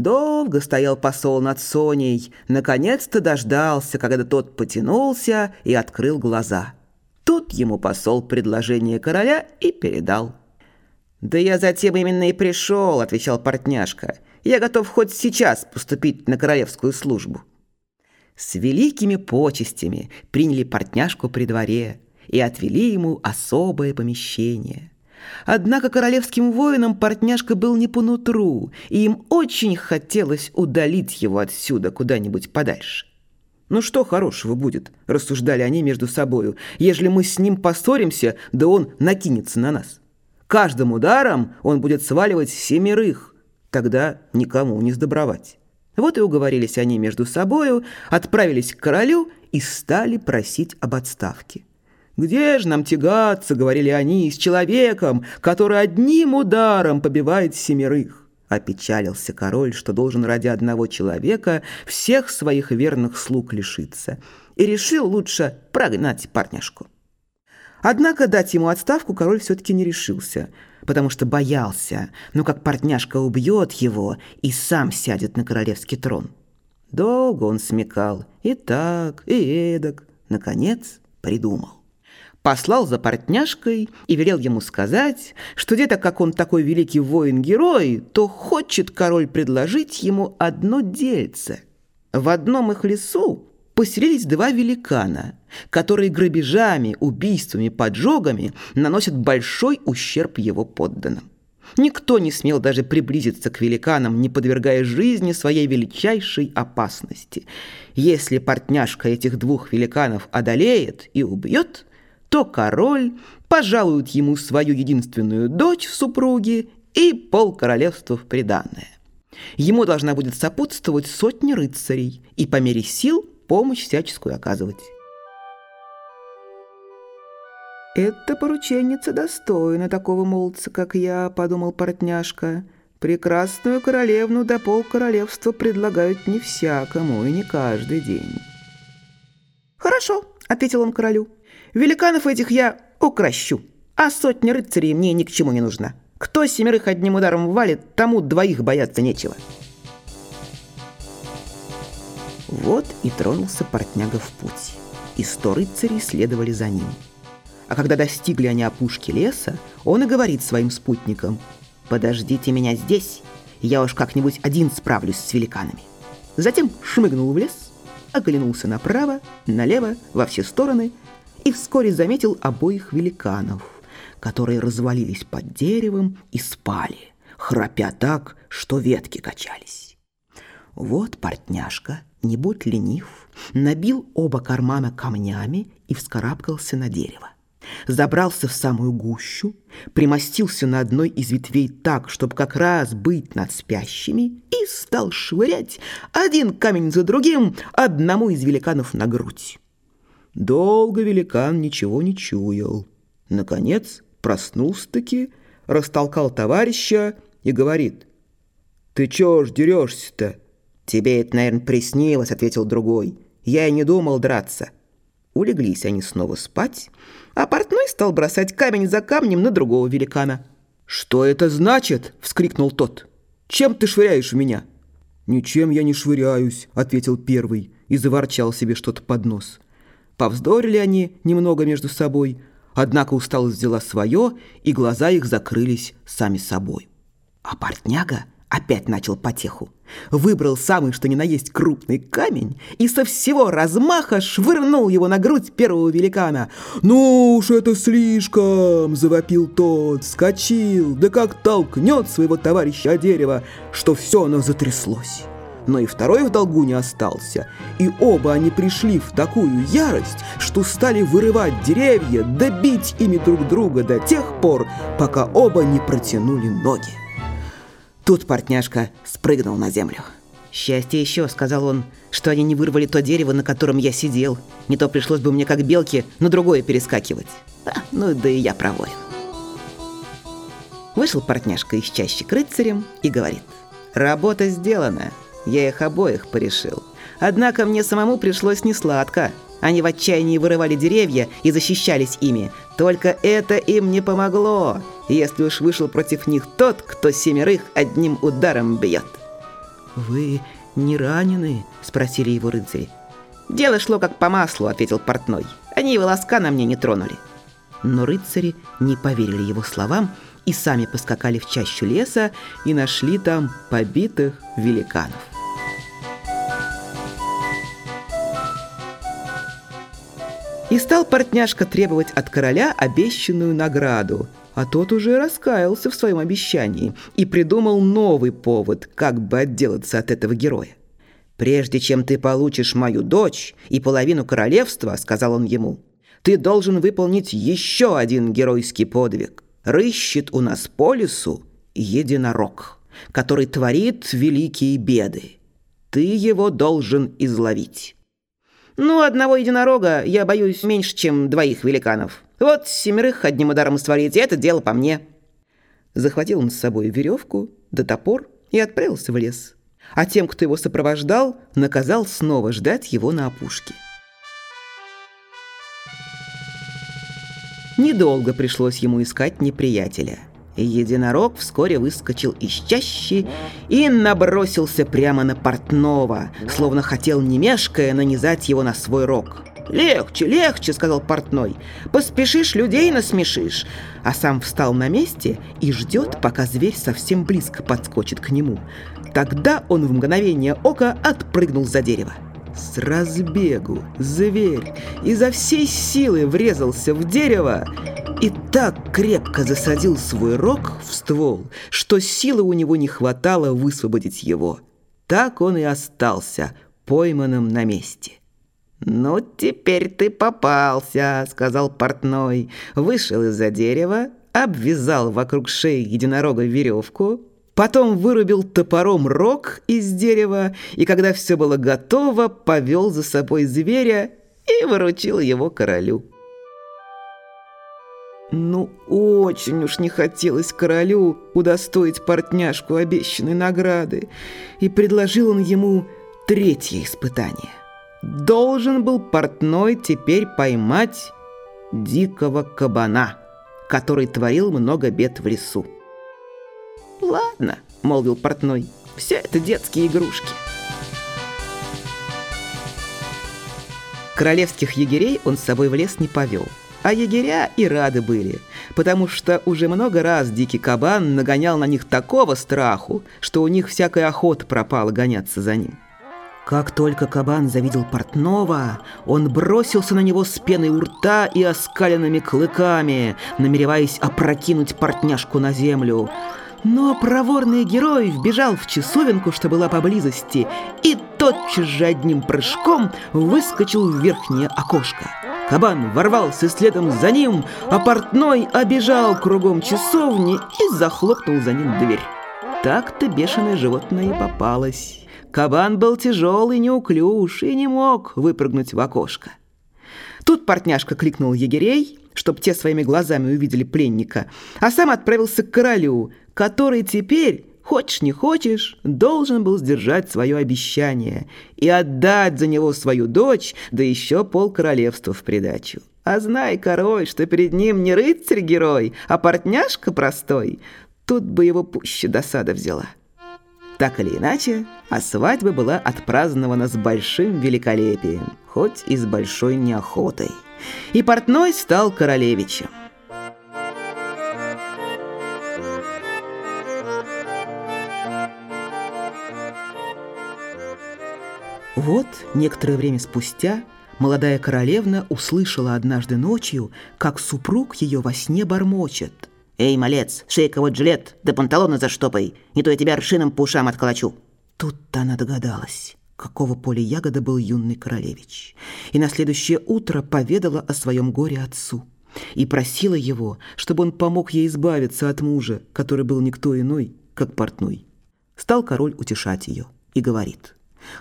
Долго стоял посол над Соней, наконец-то дождался, когда тот потянулся и открыл глаза. Тут ему посол предложение короля и передал. «Да я затем именно и пришел», — отвечал портняшка. «Я готов хоть сейчас поступить на королевскую службу». С великими почестями приняли портняшку при дворе и отвели ему особое помещение. Однако королевским воинам портняшка был не по нутру, и им очень хотелось удалить его отсюда куда-нибудь подальше. «Ну что хорошего будет?» – рассуждали они между собою. «Ежели мы с ним поссоримся, да он накинется на нас. Каждым ударом он будет сваливать семерых. Тогда никому не сдобровать». Вот и уговорились они между собою, отправились к королю и стали просить об отставке. «Где же нам тягаться, — говорили они, — с человеком, который одним ударом побивает семерых?» Опечалился король, что должен ради одного человека всех своих верных слуг лишиться, и решил лучше прогнать парняшку. Однако дать ему отставку король все-таки не решился — потому что боялся, ну как партняшка убьет его и сам сядет на королевский трон. Долго он смекал, и так, и эдак, наконец придумал. Послал за партняшкой и велел ему сказать, что где-то, как он такой великий воин-герой, то хочет король предложить ему одно дельце. В одном их лесу поселились два великана, которые грабежами, убийствами, поджогами наносят большой ущерб его подданным. Никто не смел даже приблизиться к великанам, не подвергая жизни своей величайшей опасности. Если портняшка этих двух великанов одолеет и убьет, то король пожалует ему свою единственную дочь в супруге и пол королевства в приданное. Ему должна будет сопутствовать сотни рыцарей и по мере сил помощь всяческую оказывать. «Это порученница достойна такого молодца, как я», — подумал портняшка. «Прекрасную королевну до пол королевства предлагают не всякому и не каждый день». «Хорошо», — ответил он королю. «Великанов этих я укращу, а сотня рыцарей мне ни к чему не нужна. Кто семерых одним ударом валит, тому двоих бояться нечего». Вот и тронулся портняга в путь, и сто рыцарей следовали за ним. А когда достигли они опушки леса, он и говорит своим спутникам, «Подождите меня здесь, я уж как-нибудь один справлюсь с великанами». Затем шмыгнул в лес, оглянулся направо, налево, во все стороны и вскоре заметил обоих великанов, которые развалились под деревом и спали, храпя так, что ветки качались. Вот портняшка не будь ленив, набил оба кармана камнями и вскарабкался на дерево. Забрался в самую гущу, примостился на одной из ветвей так, чтобы как раз быть над спящими, и стал швырять один камень за другим одному из великанов на грудь. Долго великан ничего не чуял. Наконец проснулся-таки, растолкал товарища и говорит, «Ты чё ж дерешься-то?» «Тебе это, наверное, приснилось», — ответил другой. «Я и не думал драться». Улеглись они снова спать, а портной стал бросать камень за камнем на другого великана. «Что это значит?» — вскрикнул тот. «Чем ты швыряешь в меня?» «Ничем я не швыряюсь», — ответил первый и заворчал себе что-то под нос. Повздорили они немного между собой, однако усталость взяла свое, и глаза их закрылись сами собой. А портняга опять начал потеху. Выбрал самый что ни на есть крупный камень и со всего размаха швырнул его на грудь первого великана. «Ну уж это слишком!» – завопил тот, скочил, да как толкнет своего товарища о дерево, что все оно затряслось. Но и второй в долгу не остался, и оба они пришли в такую ярость, что стали вырывать деревья, добить ими друг друга до тех пор, пока оба не протянули ноги. Тут портняшка спрыгнул на землю. «Счастье еще», — сказал он, — «что они не вырвали то дерево, на котором я сидел. Не то пришлось бы мне, как белке, на другое перескакивать. А, ну да и я провоин». Вышел портняшка из чащи к рыцарям и говорит, «Работа сделана, я их обоих порешил. Однако мне самому пришлось несладко. Они в отчаянии вырывали деревья и защищались ими. Только это им не помогло, если уж вышел против них тот, кто семерых одним ударом бьет. «Вы не ранены?» – спросили его рыцари. «Дело шло как по маслу», – ответил портной. «Они и волоска на мне не тронули». Но рыцари не поверили его словам и сами поскакали в чащу леса и нашли там побитых великанов. И стал портняшка требовать от короля обещанную награду, а тот уже раскаялся в своем обещании и придумал новый повод, как бы отделаться от этого героя. «Прежде чем ты получишь мою дочь и половину королевства, — сказал он ему, — ты должен выполнить еще один геройский подвиг. Рыщет у нас по лесу единорог, который творит великие беды. Ты его должен изловить». «Ну, одного единорога я боюсь меньше, чем двоих великанов», вот семерых одним ударом свалить, и это дело по мне». Захватил он с собой веревку да топор и отправился в лес. А тем, кто его сопровождал, наказал снова ждать его на опушке. Недолго пришлось ему искать неприятеля. Единорог вскоре выскочил из чащи и набросился прямо на портного, словно хотел, не мешкая, нанизать его на свой рог. «Легче, легче», — сказал портной. «Поспешишь, людей насмешишь». А сам встал на месте и ждет, пока зверь совсем близко подскочит к нему. Тогда он в мгновение ока отпрыгнул за дерево. С разбегу зверь изо всей силы врезался в дерево и так крепко засадил свой рог в ствол, что силы у него не хватало высвободить его. Так он и остался пойманным на месте. «Ну, теперь ты попался», — сказал портной. Вышел из-за дерева, обвязал вокруг шеи единорога веревку, потом вырубил топором рог из дерева, и когда все было готово, повел за собой зверя и выручил его королю. Ну, очень уж не хотелось королю удостоить портняшку обещанной награды, и предложил он ему третье испытание. Должен был портной теперь поймать дикого кабана, который творил много бед в лесу. «Ладно», — молвил портной, — «все это детские игрушки». Королевских егерей он с собой в лес не повел. А егеря и рады были, потому что уже много раз дикий кабан нагонял на них такого страху, что у них всякая охота пропала гоняться за ним. Как только кабан завидел портного, он бросился на него с пеной у рта и оскаленными клыками, намереваясь опрокинуть портняшку на землю. Но проворный герой вбежал в часовенку, что была поблизости, и тотчас же одним прыжком выскочил в верхнее окошко. Кабан ворвался следом за ним, а портной обежал кругом часовни и захлопнул за ним дверь. Так-то бешеное животное и попалось. Кабан был тяжелый, неуклюж и не мог выпрыгнуть в окошко. Тут портняшка кликнул егерей, чтоб те своими глазами увидели пленника, а сам отправился к королю, который теперь, хочешь не хочешь, должен был сдержать свое обещание и отдать за него свою дочь, да еще пол королевства в придачу. А знай, король, что перед ним не рыцарь-герой, а портняшка простой, тут бы его пуще досада взяла. Так или иначе, а свадьба была отпразднована с большим великолепием, хоть и с большой неохотой. И портной стал королевичем. Вот, некоторое время спустя, молодая королевна услышала однажды ночью, как супруг ее во сне бормочет – «Эй, малец, шейка вот жилет, да панталоны заштопай, не то я тебя аршином по ушам отколочу». Тут-то она догадалась, какого поля ягода был юный королевич, и на следующее утро поведала о своем горе отцу и просила его, чтобы он помог ей избавиться от мужа, который был никто иной, как портной. Стал король утешать ее и говорит,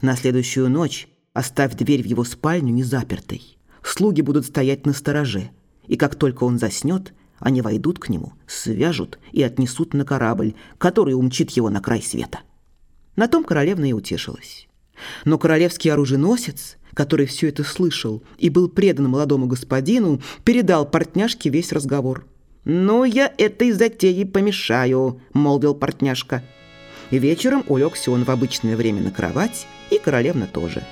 «На следующую ночь оставь дверь в его спальню незапертой. Слуги будут стоять на стороже, и как только он заснет, они войдут к нему, свяжут и отнесут на корабль, который умчит его на край света. На том королевна и утешилась. Но королевский оруженосец, который все это слышал и был предан молодому господину, передал портняшке весь разговор. «Ну, я этой затеей помешаю», — молвил портняшка. И вечером улегся он в обычное время на кровать, и королевна тоже.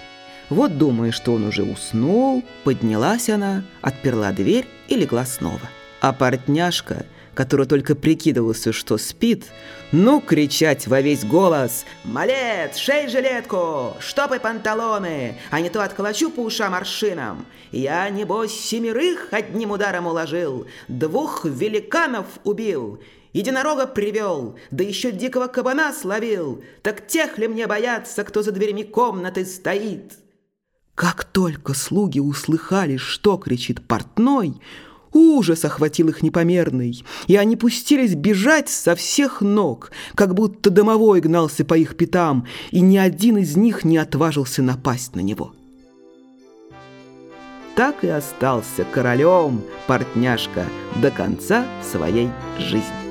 Вот, думая, что он уже уснул, поднялась она, отперла дверь и легла снова. А портняшка который только прикидывался, что спит, ну, кричать во весь голос «Малец, шей жилетку, штопай панталоны, а не то отколочу по ушам аршинам. Я, небось, семерых одним ударом уложил, двух великанов убил, единорога привел, да еще дикого кабана словил. Так тех ли мне бояться, кто за дверями комнаты стоит?» Как только слуги услыхали, что кричит портной, Ужас охватил их непомерный, и они пустились бежать со всех ног, как будто домовой гнался по их пятам, и ни один из них не отважился напасть на него. Так и остался королем портняшка до конца своей жизни.